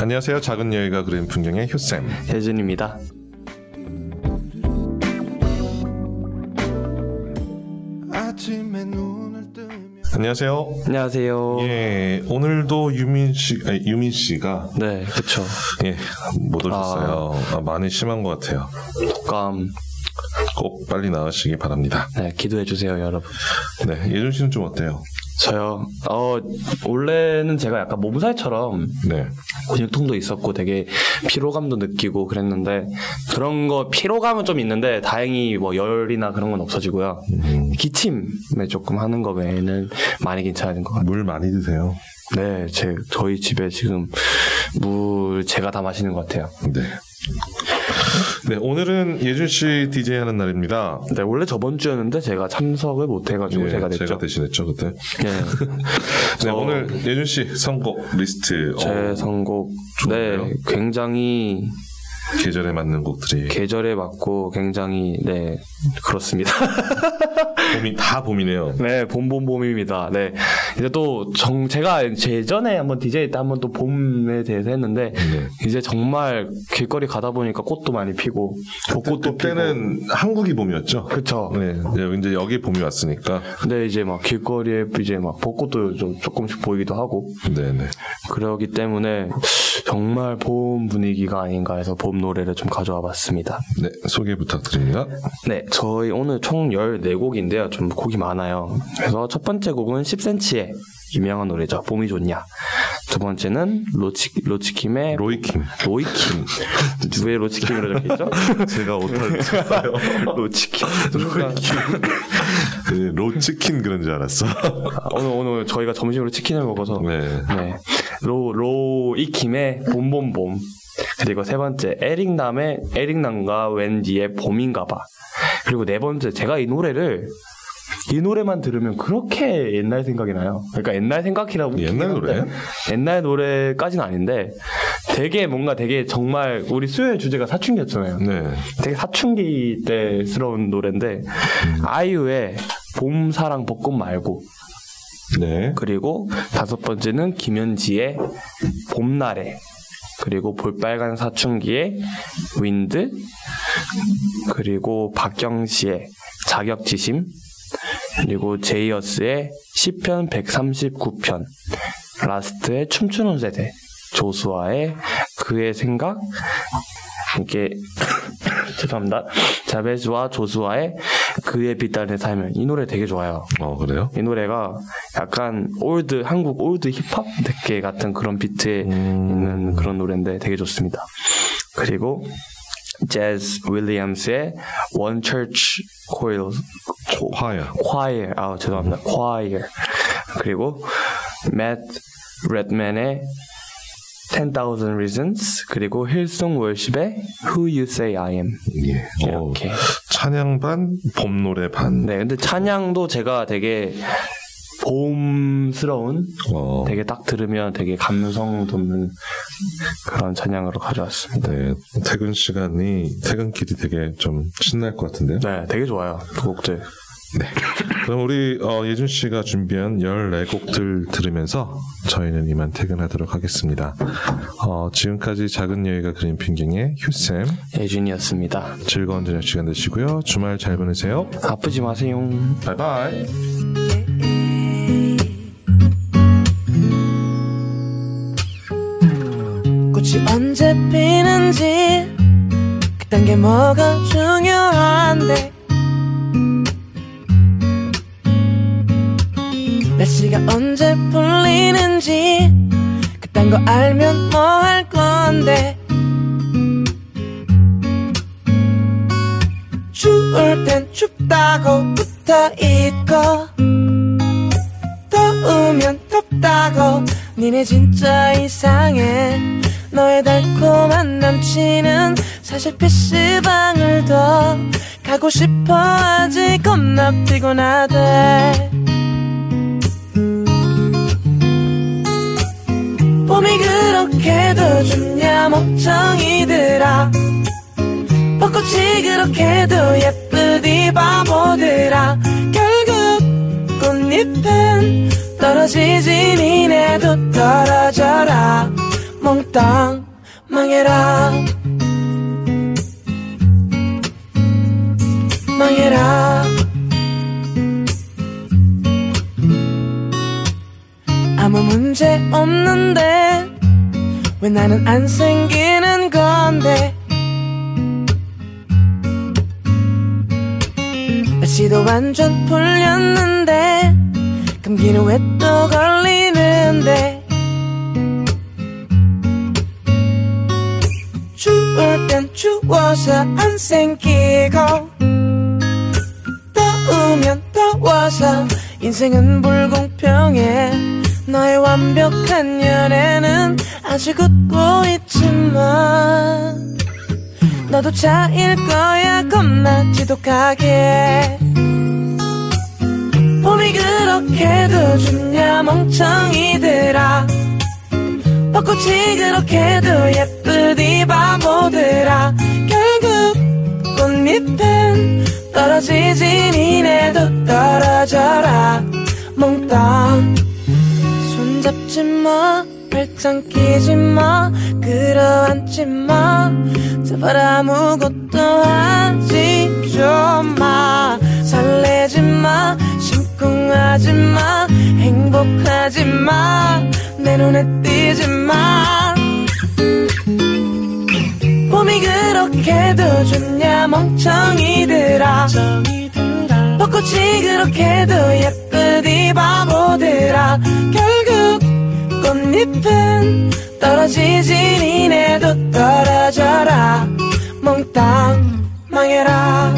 안녕하세요. 작은 여유가 그린 풍경의 효쌤. 혜준입니다. 안녕하세요. 안녕하세요. 예, 오늘도 유민 씨, 아니, 유민 씨가 네, 그렇죠. 예, 못 오셨어요. 아, 많이 심한 것 같아요. 독감. 꼭 빨리 나으시기 바랍니다. 네, 기도해 주세요, 여러분. 네, 예준 씨는 좀 어때요? 저요. 어, 원래는 제가 약간 몸살처럼 네, 근육통도 있었고 되게 피로감도 느끼고 그랬는데 그런 거 피로감은 좀 있는데 다행히 뭐 열이나 그런 건 없어지고요. 음, 기침에 조금 하는 거 외에는 많이 괜찮은 것 같아요. 물 많이 드세요. 네, 제 저희 집에 지금 물 제가 다 마시는 것 같아요. 네. 네, 오늘은 예준 씨 DJ 하는 날입니다. 네, 원래 저번 주였는데 제가 참석을 못 해가지고 예, 제가 냈죠. 제가 대신했죠 그때. 네. 네, 저- 오늘 예준 씨 선곡 리스트 제 어, 선곡 좋은데요? 네 굉장히 계절에 맞는 곡들이 계절에 맞고 굉장히 네 그렇습니다. 봄이 다 봄이네요. 네 봄 봄 봄입니다. 네 이제 또 정 제가 예전에 한번 DJ 때 한번 또 봄에 대해서 했는데 네. 이제 정말 길거리 가다 보니까 꽃도 많이 피고 벚꽃도 그때는 한국이 봄이었죠. 그쵸. 네, 네, 이제 여기 봄이 왔으니까. 근데 이제 막 길거리에 이제 막 벚꽃도 좀 조금씩 보이기도 하고 네, 네. 그러기 때문에 정말 봄 분위기가 아닌가 해서 봄 노래를 좀 가져와 봤습니다. 네, 소개 부탁드립니다. 네, 저희 오늘 총 14곡인데요. 좀 곡이 많아요. 그래서 첫 번째 곡은 10cm의 유명한 노래죠. 봄이 좋냐. 두 번째는 로치, 로치킴의 로이킴. 로이킴. 왜 로치킴이라고 적혀있죠? 제가 오타를 쳤어요. 로치킴. 네, 로치킨 그런 줄 알았어. 아, 오늘, 오늘 저희가 점심으로 치킨을 먹어서. 네. 네. 로, 로이킴의 봄봄봄. 그리고 세 번째, 에릭남의 에릭남과 웬디의 봄인가봐. 그리고 네 번째, 제가 이 노래를 이 노래만 들으면 그렇게 옛날 생각이 나요. 그러니까 옛날 생각이라고. 옛날 노래? 옛날 노래까지는 아닌데 되게 뭔가 되게 정말 우리 수요일 주제가 사춘기였잖아요. 네. 되게 사춘기 때스러운 노래인데 아이유의 봄 사랑 벚꽃 말고 네. 그리고 다섯 번째는 김현지의 봄날에 그리고 볼빨간 사춘기의 Wind 그리고 박경 씨의 자격지심 그리고 제이어스의 시편 139편 라스트의 춤추는 세대 조수아의 그의 생각 이게 죄송합니다 자베즈와 조수아의 그의 빛 안에 살면 이 노래 되게 좋아요 어, 그래요? 이 노래가 약간 old 한국 old 힙합 느낌 같은 그런 비트에 음. 있는 그런 노래인데 되게 좋습니다. 그리고 재즈 윌리엄스의 One Church Choir 화야. Choir 아 죄송합니다 Choir 그리고 Matt Redman의 10,000 Reasons 그리고 힐송 월십의 Who You Say I Am 예. 어, 이렇게 찬양 반, 봄 노래 반. 네 근데 찬양도 제가 되게 봄스러운 어, 되게 딱 들으면 되게 감성 돋는 그런 찬양으로 가져왔습니다. 네. 퇴근 시간이, 퇴근길이 되게 좀 신날 것 같은데요? 네, 되게 좋아요. 그 곡들. 그럼 우리 어, 예준 씨가 준비한 14곡들 들으면서 저희는 이만 퇴근하도록 하겠습니다. 어, 지금까지 작은 여유가 그린 풍경의 휴쌤 예준이었습니다. 즐거운 저녁 시간 되시고요. 주말 잘 보내세요. 아프지 마세요. 바이바이. 꽃이 언제 피는지 그딴 게 뭐가 중요한데 날씨가 언제 풀리는지 그딴 거 알면 뭐 할 건데? 추울 땐 춥다고 붙어 있고 더우면 덥다고. 니네 진짜 이상해. 너의 달콤한 남친은 사실 PC방을 더 가고 싶어. 하지 겁나 피곤하대 봄이 그렇게도 좋냐 멍청이들아. 벚꽃이 그렇게도 예쁘디 바보들아. 결국 꽃잎은 떨어지지 니네도 떨어져라. 몽땅 망해라. 망해라 아무 문제 없는데 왜 나는 안 생기는 건데? 날씨도 완전 풀렸는데 감기는 왜 또 걸리는데? 추울 땐 추워서 안 생기고 더우면 더워서 인생은 불공평해 너의 완벽한 연애는 아직 웃고 있지만 너도 차일 거야 겁나 지독하게. 봄이 그렇게도 좋냐 멍청이들아. 벚꽃이 그렇게도 예쁘디 바보들아. 결국 꽃잎은 떨어지지 니네도 떨어져라. 몽땅. 손 잡지 마 발짱 끼지 마 끌어안지 마. 제발 아무것도 하지 좀마. 설레지 마 심쿵하지 마 행복하지 마내 눈에 띄지 마. 봄이 그렇게도 좋냐 멍청이들아 벚꽃이 그렇게도 예쁘디 바보들아. 결국 꽃잎은 떨어지지 니네도 떨어져라. 몽땅 망해라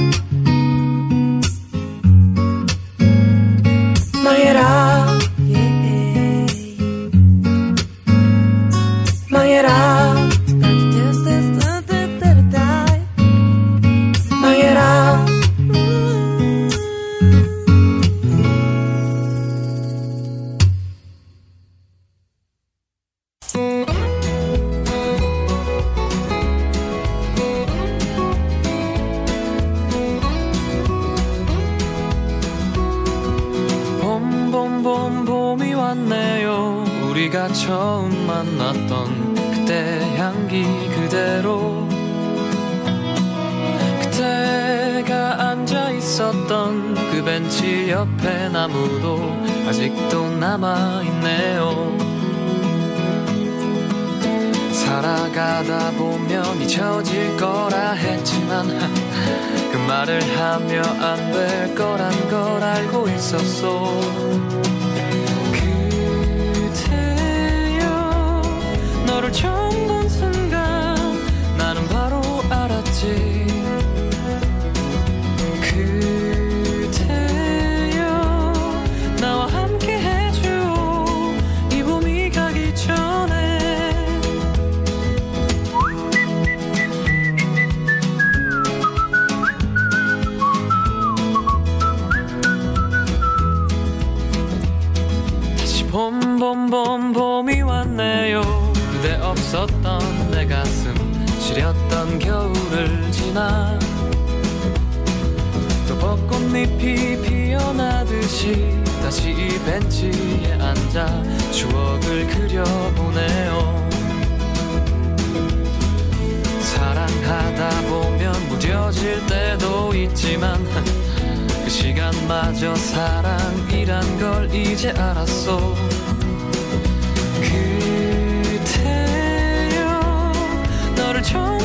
그대여 너를 처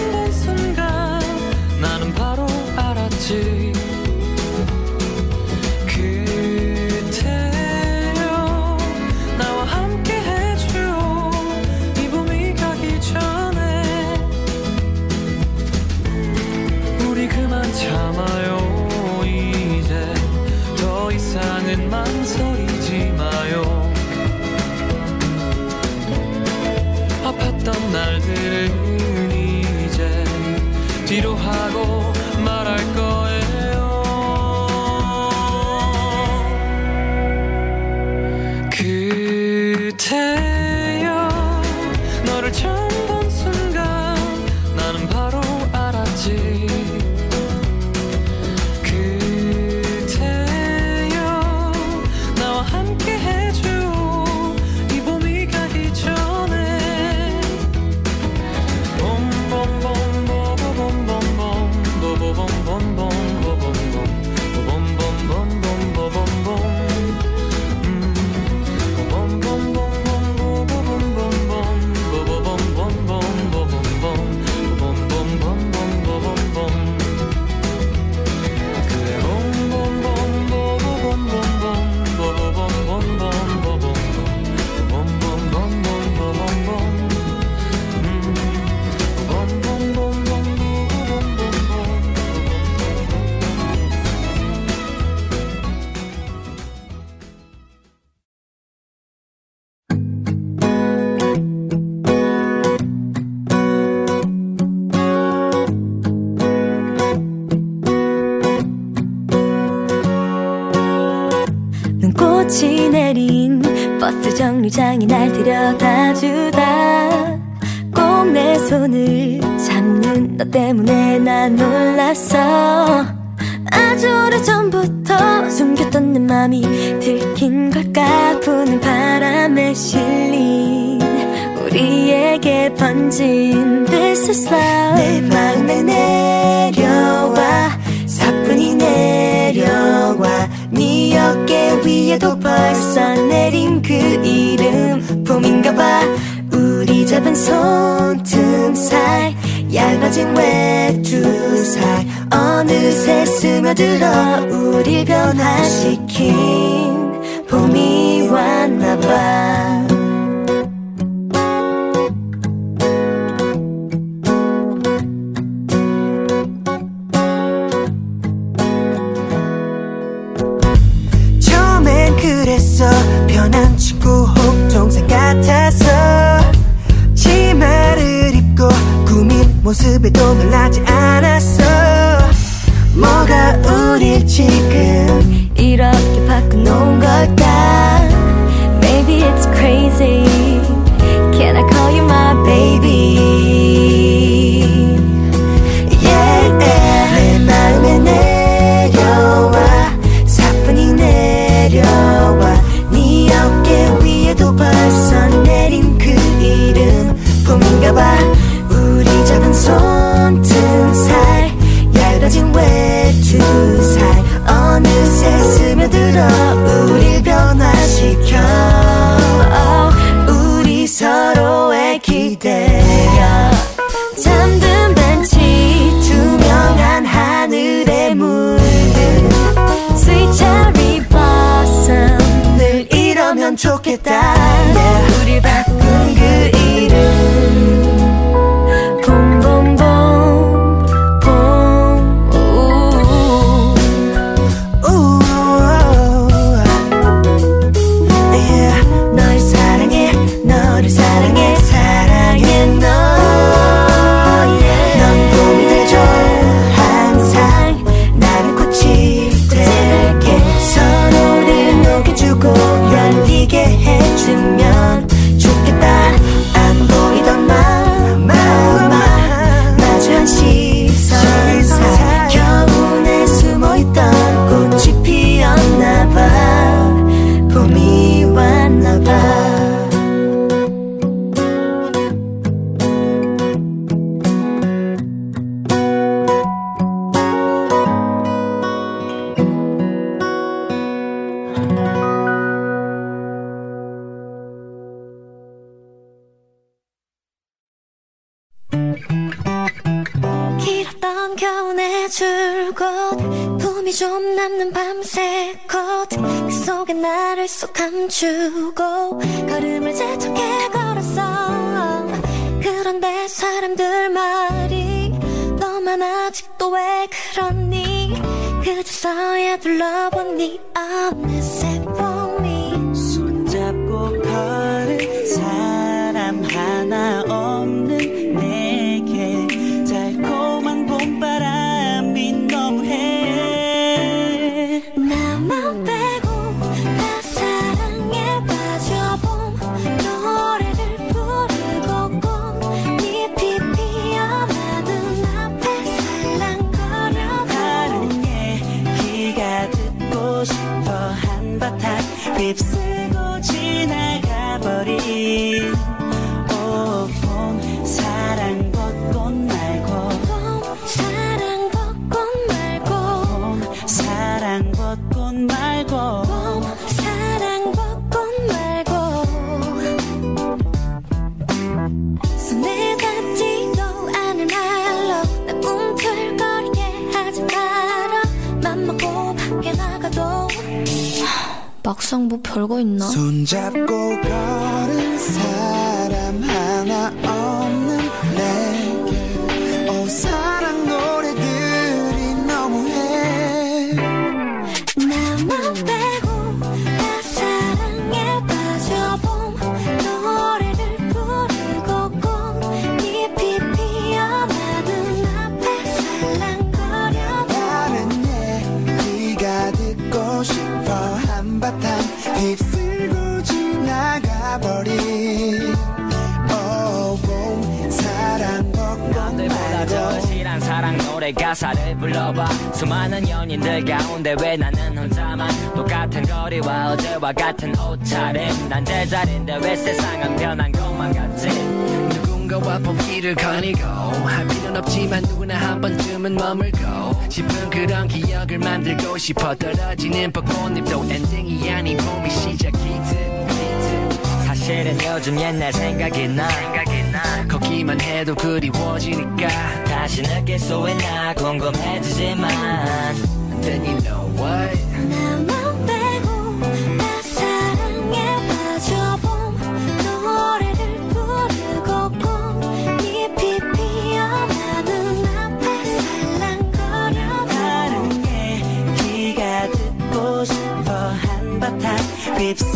정류장이 날 데려다주다. 꼭 내 손을 잡는 너 때문에 난 놀랐어. 아주 오래전부터 숨겼던 내 맘이 들킨 걸까? 부는 바람에 실린 우리에게 번진 This is love. 내 맘에 내려와 사뿐히 내려와. 어깨 위에도 발사 내린 그 이름. 봄인가봐. 우리 잡은 손틈 사이 얇아진 외투 사이. 어느새 스며들어 우리 변화시킨 봄이 왔나봐. 같아서 치마를 입고 꾸민 모습에도 놀라지 않았어. 뭐가 우릴 지금 이렇게 바꿔놓은 걸까? Maybe it's crazy. 놀고 있나? 손잡고 불러봐. 수많은 연인들 가운데 왜 나는 혼자만? 똑같은 거리와 어제와 같은 옷차림. 난 제자리인데 왜 세상은 변한 것만 같지? 누군가와 봄길을 거니고 할 일은 없지만 누구나 한 번쯤은 머물고 싶은 그런 기억을 만들고 싶어 떨어지는 벚꽃잎도 엔딩이 아닌 봄이 시작이듯 사실은 요즘 옛날 생각이 나, 생각이 나. 걷기만 해도 그리워지니까. 다시 느낄수 있나 궁금해지지만. Then you know what 나만 빼고 나 사랑에 빠져봄. 노래를 부르고 봄. 잎이 피어나는 앞에 살랑거려 다른 얘기가 듣고 싶어. 한바탕 휩쓸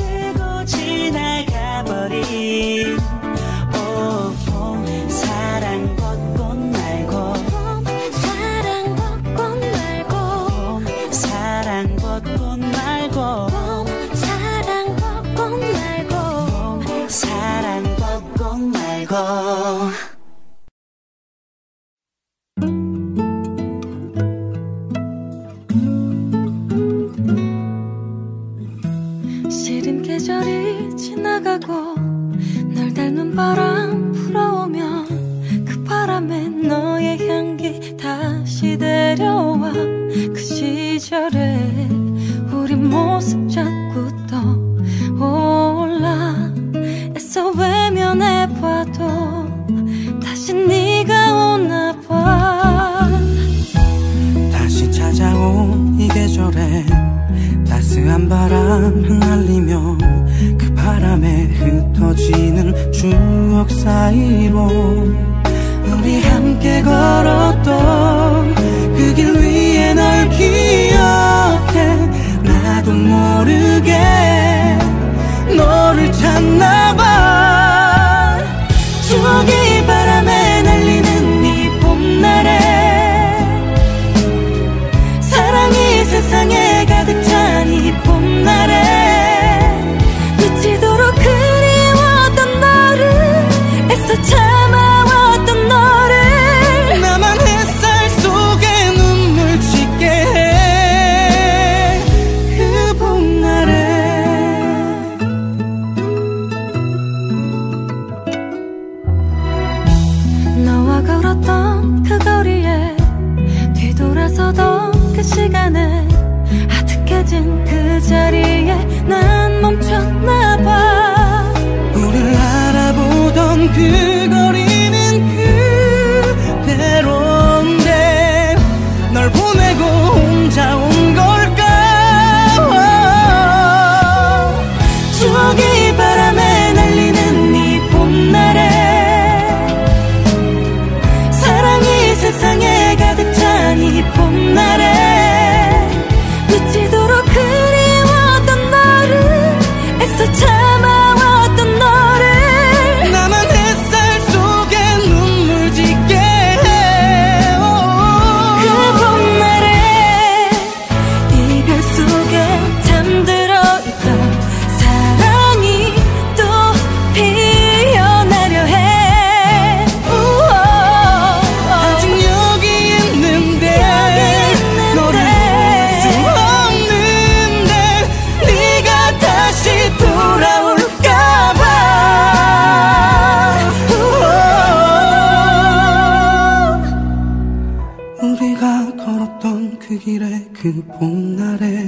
길에 그 봄날에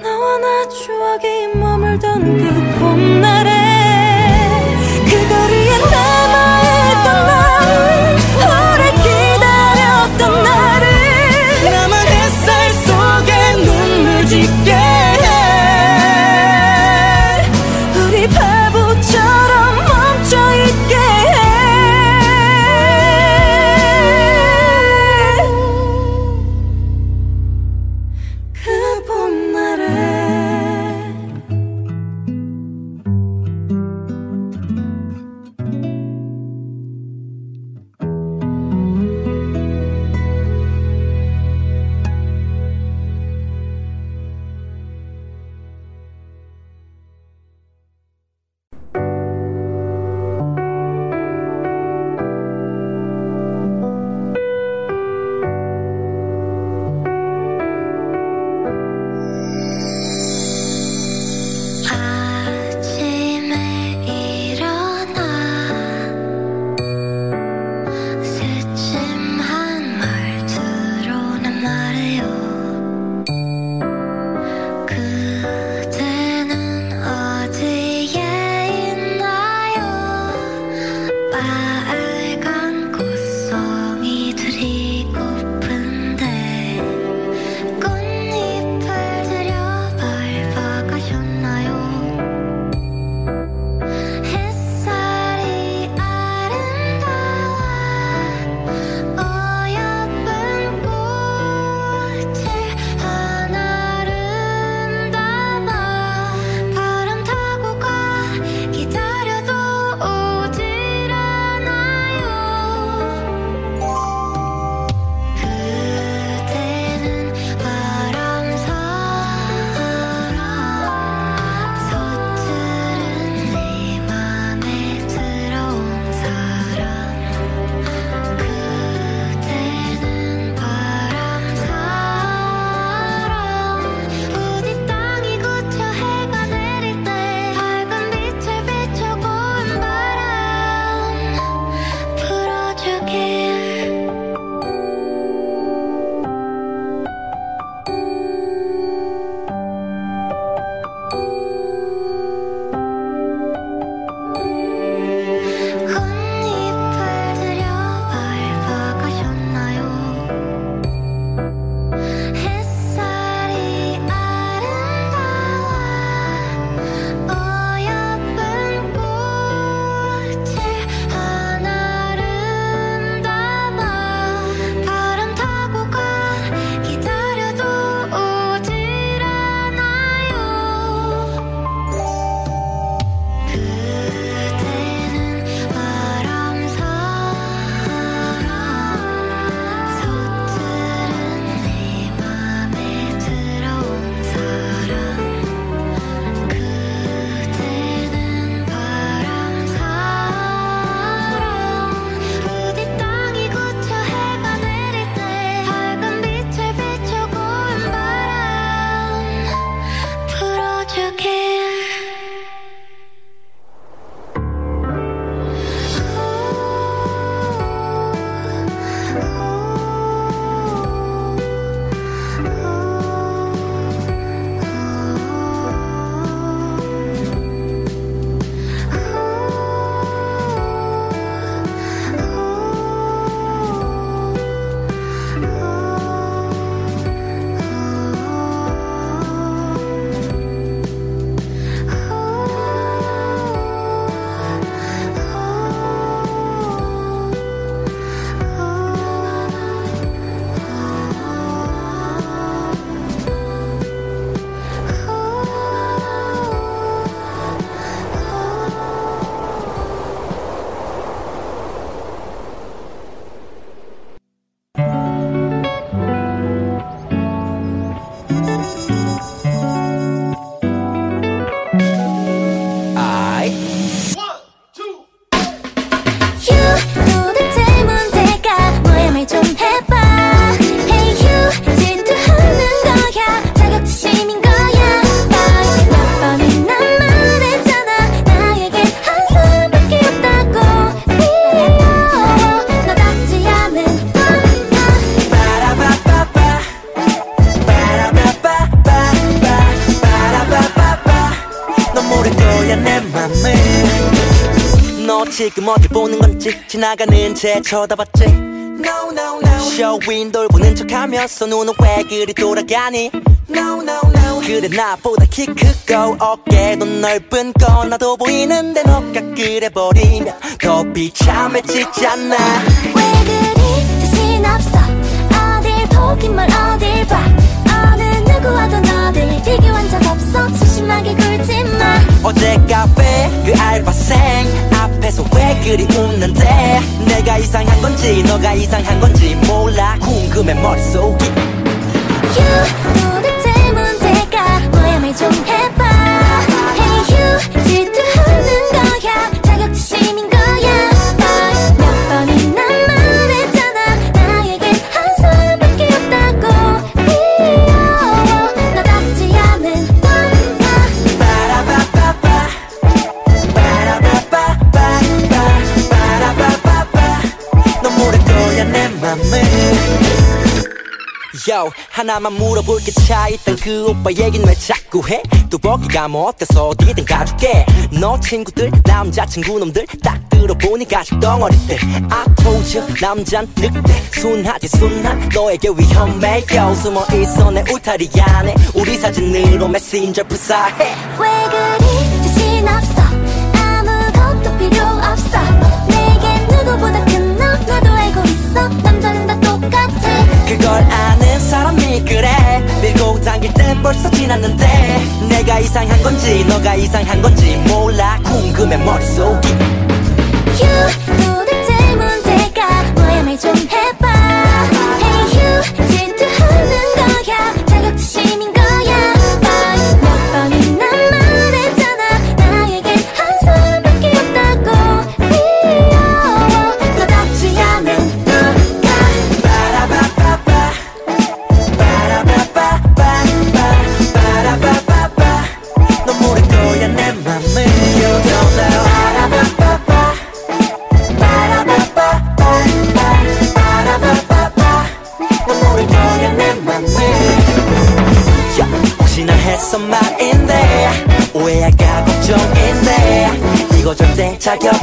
나와 나 추억이 머물던 그 봄날에 지 지나가는 채 쳐다봤지. No no no. 쇼윈도를 보는 척하면서 눈은 왜 그리 돌아가니? No no no. 그래 나보다 키 크고 어깨도 넓은 거 나도 보이는데 너가 그래버리면 더 비참해지잖아. 왜 그리 자신 없어? 어딜 보기만 어딜 봐. 어느 누구와도 너를 비교한 적 없어. 소심하게 굴지 마. 어제 카페 그 알바생 그리 웃는데 내가 이상한 건지 너가 이상한 건지 몰라. 궁금해 머릿속이. You 도대체 문제가 뭐야 말좀 해 Yo 하나만 물어볼게 차 있던 그 오빠 얘긴 왜 자꾸 해? 뚜벅이가 뭐 어때서 어디든 가줄게. 너 친구들 남자친구 놈들 딱 들어보니 가죽 덩어리들 I told 남잔 늑대. 순하지 순한 너에게 위험해. Yo 숨어 있어 내 울타리 안에. 우리 사진으로 메신저 불사해. 왜 그리 자신 없어? 아무것도 필요 걸 아는 사람이 그래. 밀고 당길 땐 벌써 지났는데. 내가 이상한 건지 너가 이상한 건지 몰라. 궁금해 머릿속이. You 도대체 문제가 뭐야? 말 좀 해봐. Hey you 질투하는 거야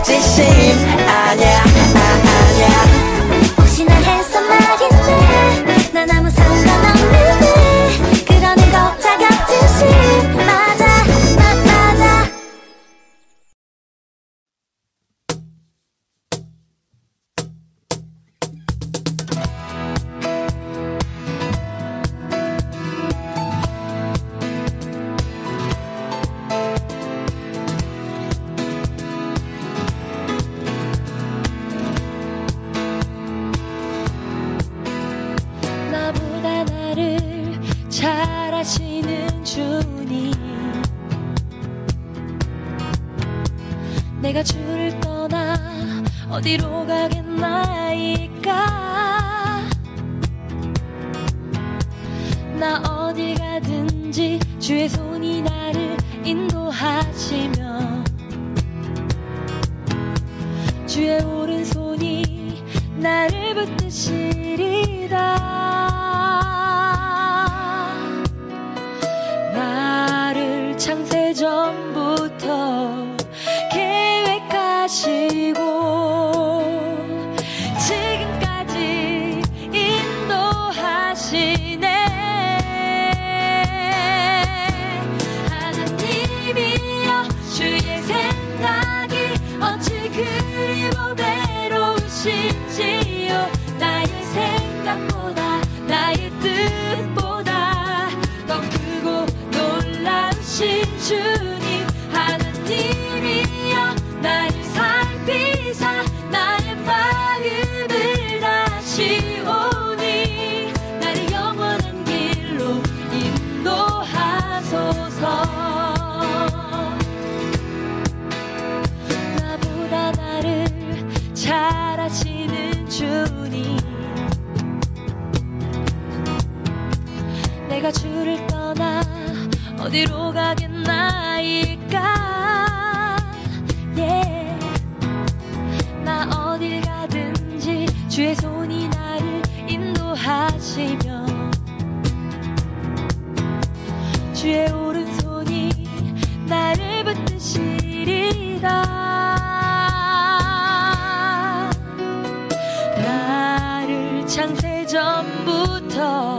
절대 보배 어디로 가겠나일까 yeah. 예. 나 어딜 가든지 주의 손이 나를 인도하시며 주의 오른손이 나를 붙드시리다 나를 창세 전부터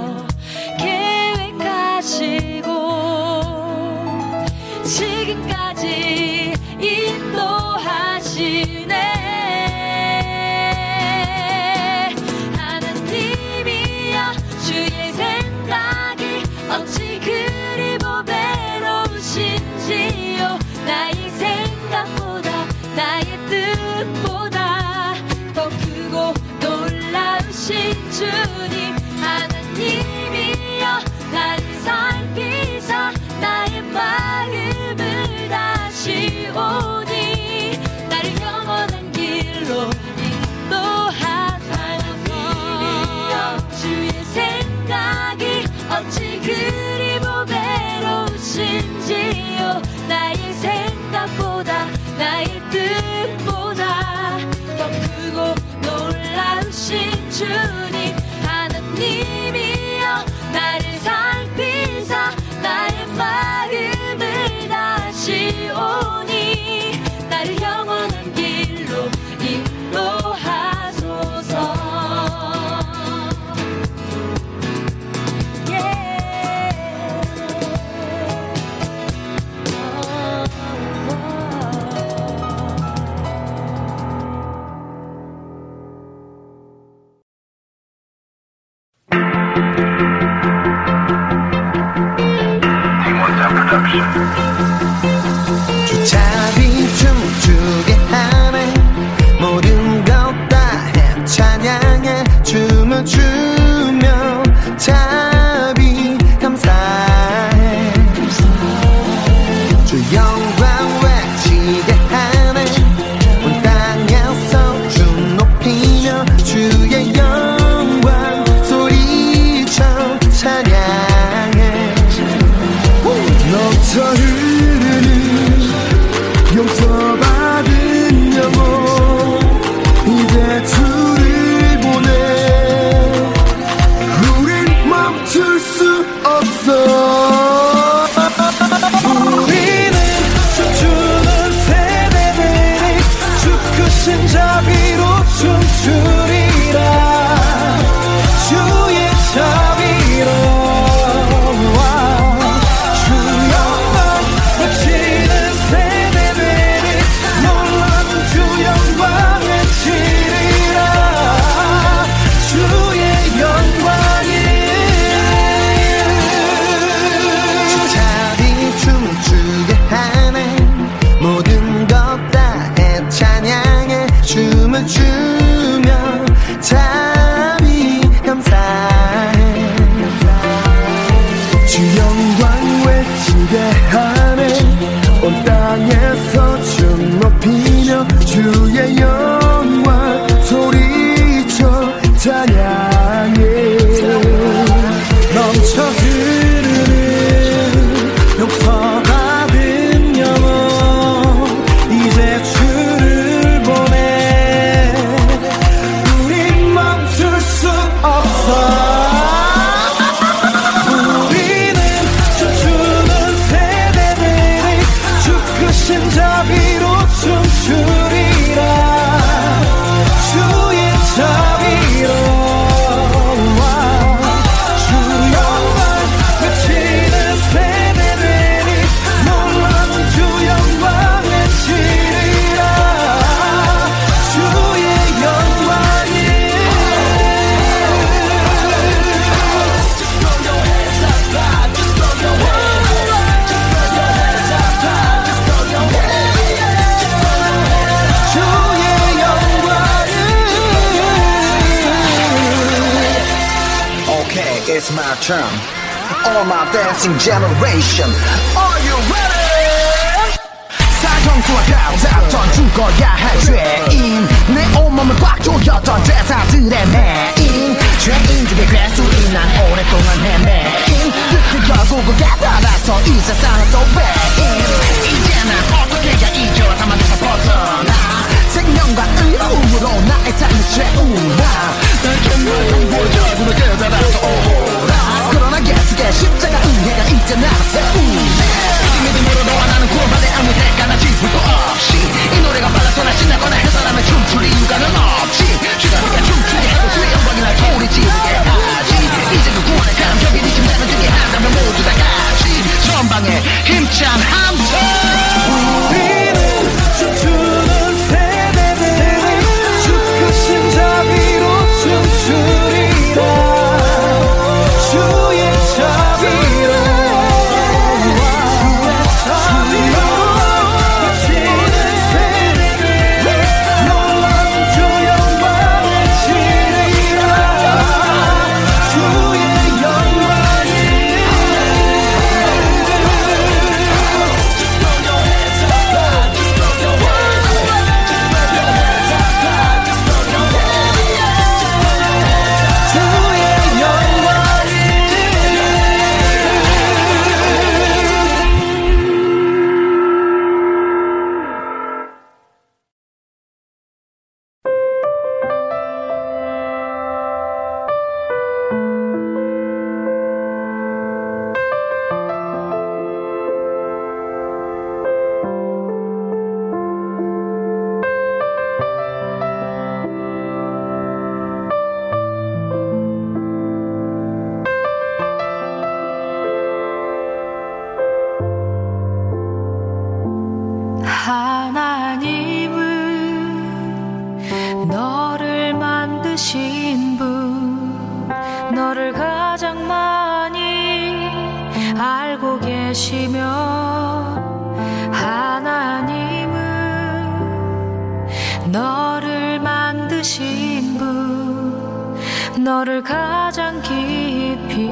너를 가장 깊이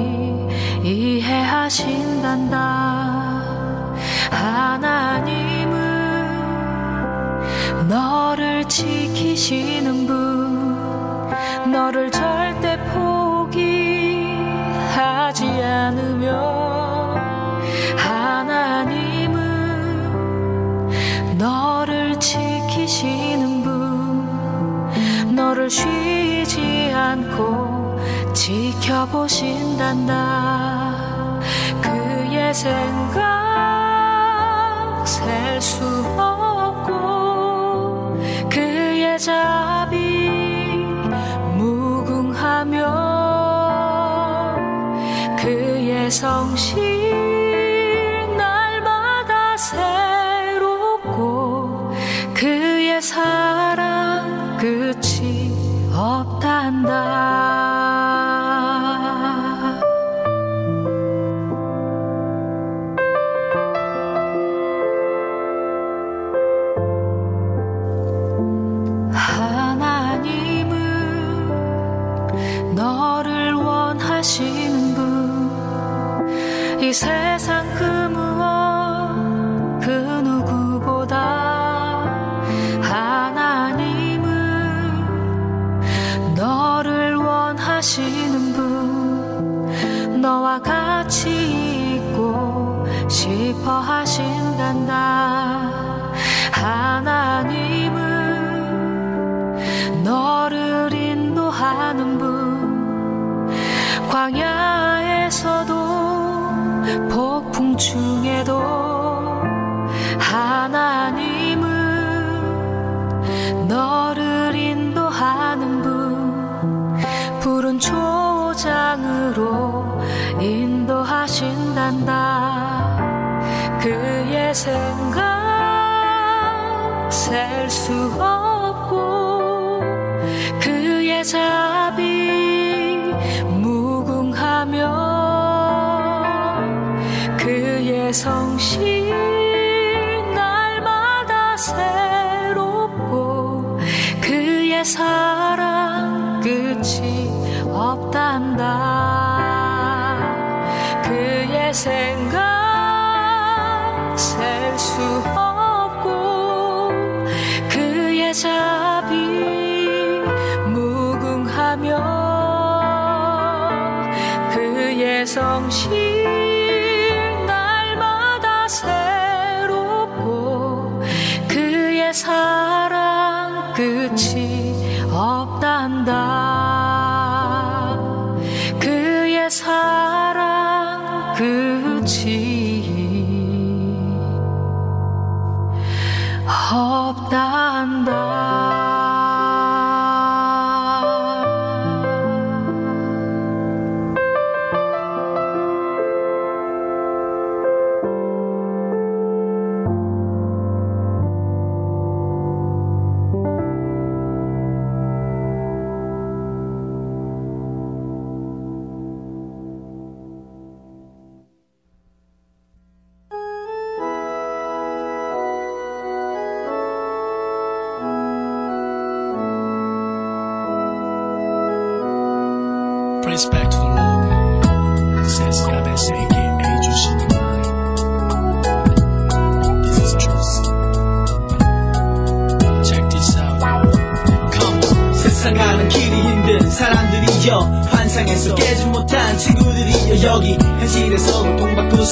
이해하신단다. 하나님은 너를 지키시는 분 지켜보신단다. 그의 생각 셀 수 없고 그의 자비 무궁하며 그의 성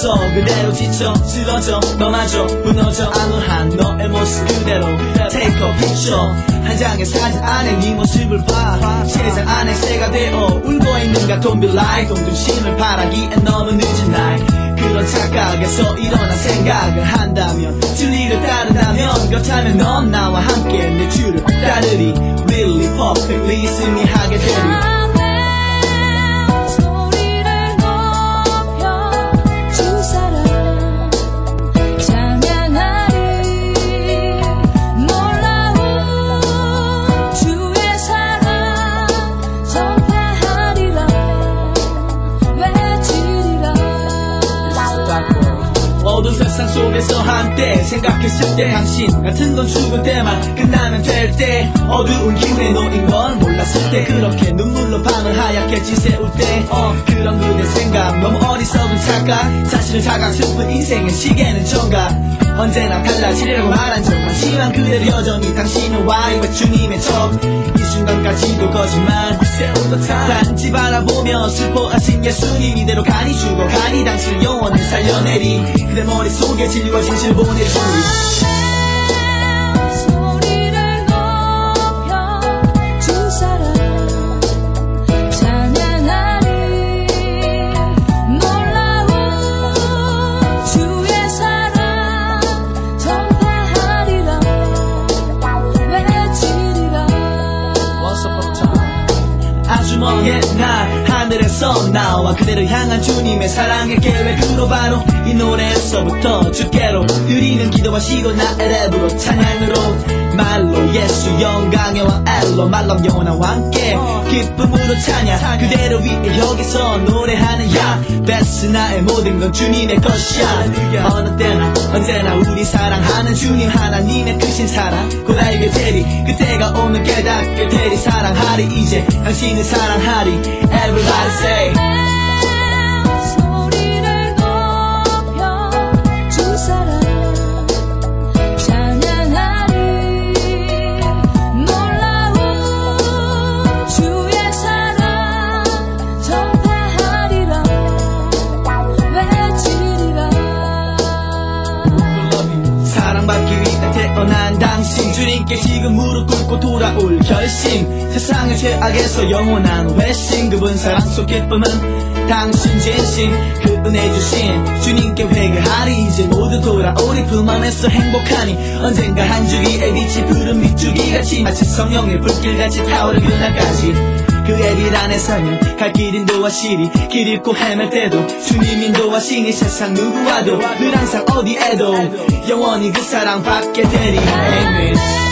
고통받고서 그대로 지쳐 쓰러져 너마저 무너져. 암울한 너의 모습 그대로 Take a picture. 한 장의 사진 안에 네 모습을 봐. 세상 안에 새가 되어 울고 있는가. Don't be like 동중심을 바라기엔 너무 늦은 나이 그런 착각에서 일어난 생각을 한다면 진리를 따른다면 그렇다면 넌 나와 함께 내 줄을 따르리. Really perfectly 승리하게 되리 세상 속에서 한때 생각했을 때 당신 같은 건 죽을 때만 끝나면 될 때 어두운 기운에 놓인 건 몰랐을 때 그렇게 눈물로 밤을 하얗게 지새울 때. 어, 그런 그대 생각 너무 어리석은 착각. 자신을 자각 슬픈 인생의 시계는 정각 언제나 달라지려고 말한 적 많지만 그대로 여전히 당신은 와이와 주님의 척이 순간까지도 거짓말 단지 바라보며 슬퍼하신 예수님 이대로 간이 죽어가니 당신의 영혼을 살려내리. 그대 머릿속에 진리와 진실 보내주리 하늘에서 나와 그대를 향한 주님의 사랑의 계획으로 바로 이 노래에서부터 주께로 드리는 기도와 시고 나의 랩으로 찬양으로 말로 예수 영광의 왕 엘로 말로 영원한 왕께 기쁨으로 찬양. 그대로 위에 여기서 노래하는 야 베스 나의 모든 건 주님의 것이야. 어느 때나 언제나 우리 사랑하는 주님 하나님의 크신 사랑. 곧 알게 되리 그때가 오면 깨닫게 되리. 사랑하리 이제 당신을 사랑하리. Everybody say 주님께 지금 무릎 꿇고 돌아올 결심. 세상의 죄악에서 영원한 회심 그분 사랑 속 기쁨은 당신 진심. 그 은혜 주신 주님께 회개하리. 이제 모두 돌아오리. 품 안에서 행복하니 언젠가 한 주기의 빛이 푸른 밑줄기같이 마치 성령의 불길같이 타오르는 그날까지 그의 길 안에 살면 갈 길 인도하시리 길 잃고 헤맬 때도 주님 인도하시니 세상 누구와도 늘 항상 어디에도 영원히 그 사랑 받게 되리. Amen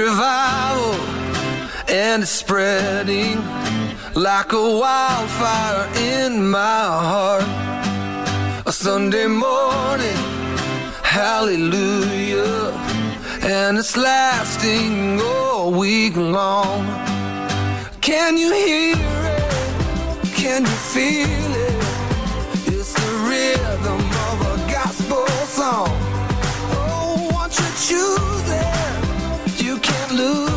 and it's spreading like a wildfire in my heart. A Sunday morning, hallelujah, and it's lasting all week long. Can you hear it? Can you feel it? It's the rhythm of a gospel song. Oh, once you choose it, you can't lose.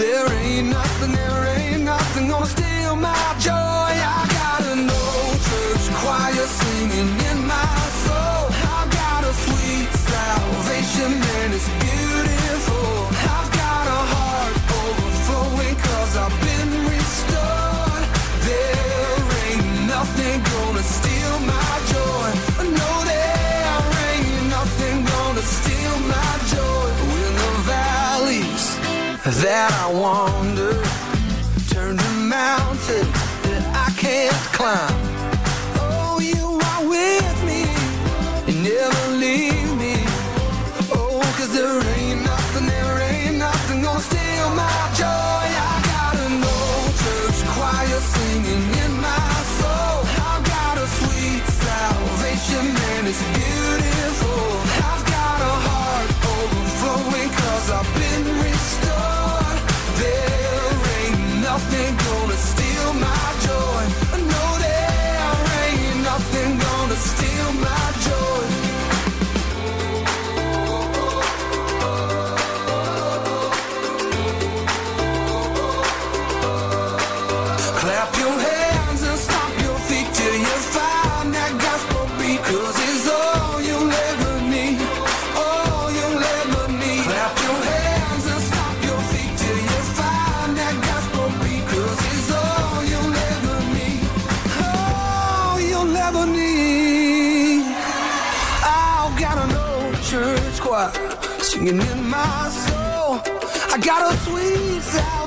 There ain't nothing, there ain't nothing gonna steal my joy. I got an old church choir singing in my soul. I've got a sweet salvation and it's beautiful. I've got a heart overflowing cause I've been restored. There ain't nothing gonna steal that I wander turn to mountains that I can't climb. Oh, you are with me, you never leave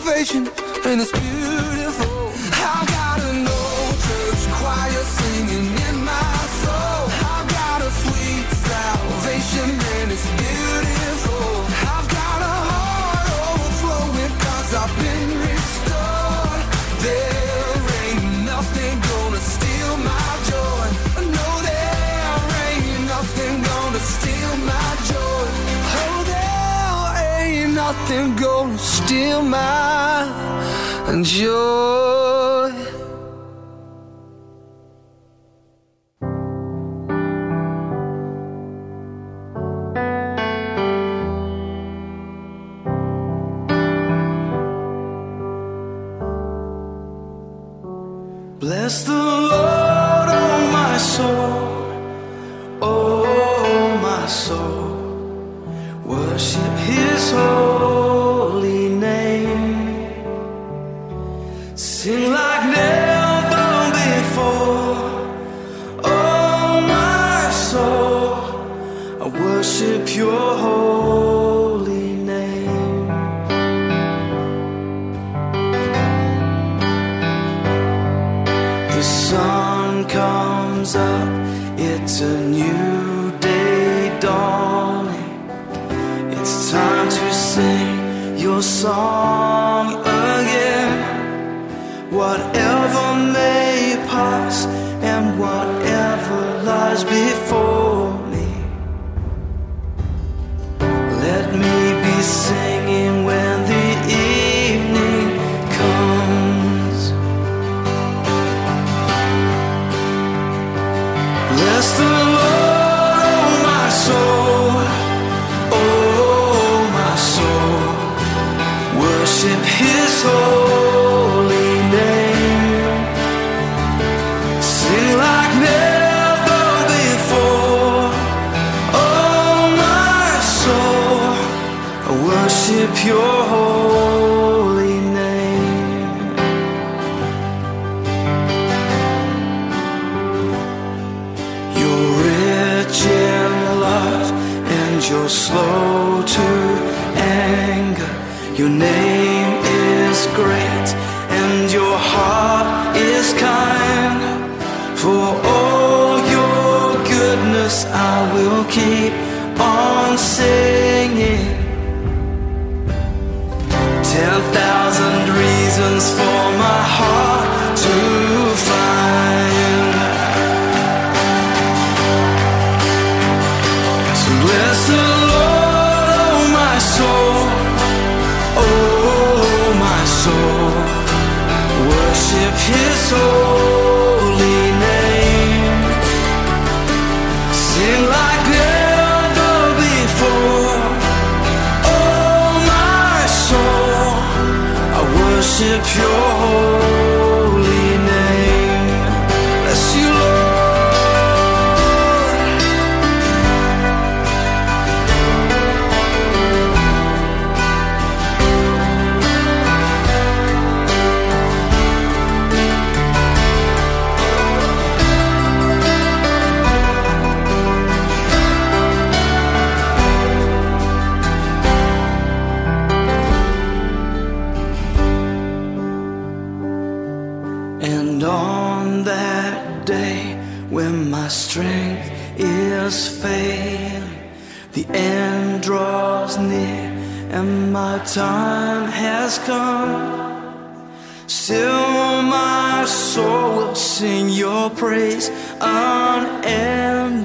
salvation and it's beautiful out there gonna steal my joy.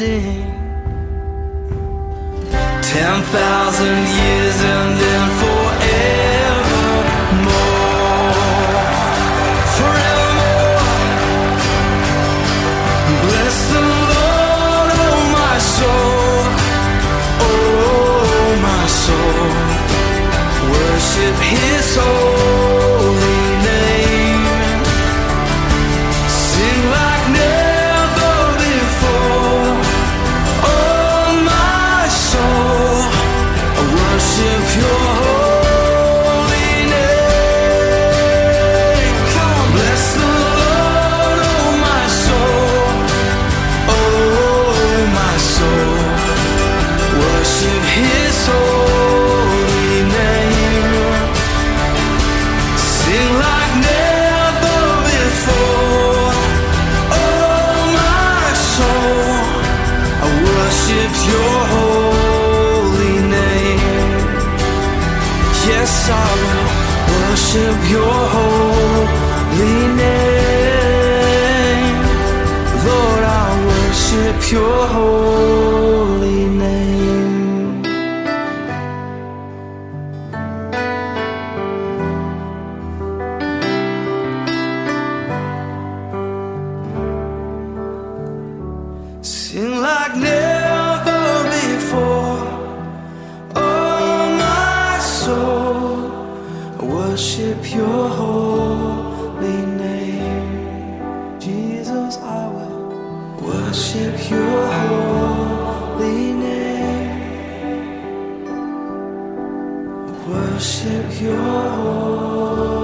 ending. Ten thousand years. Worship your